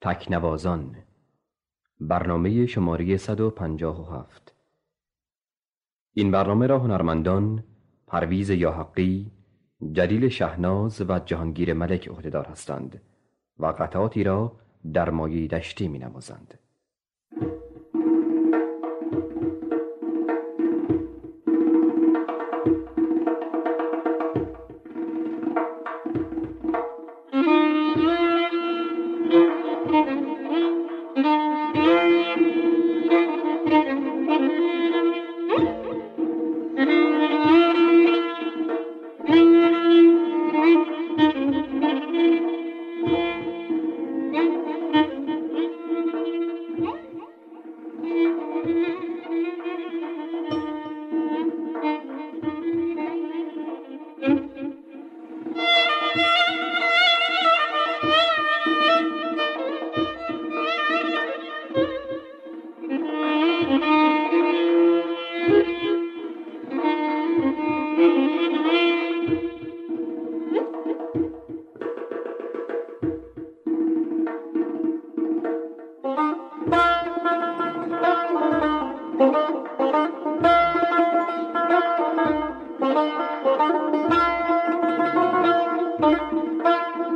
تکنوازان برنامه شماره 157 این برنامه را هنرمندان پرویز یاحقی جلیل شهناز و جهانگیر ملک عهدهدار هستند و قطعاتی را در مایه دشتی می نوازند.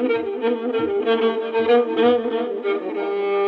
Thank you.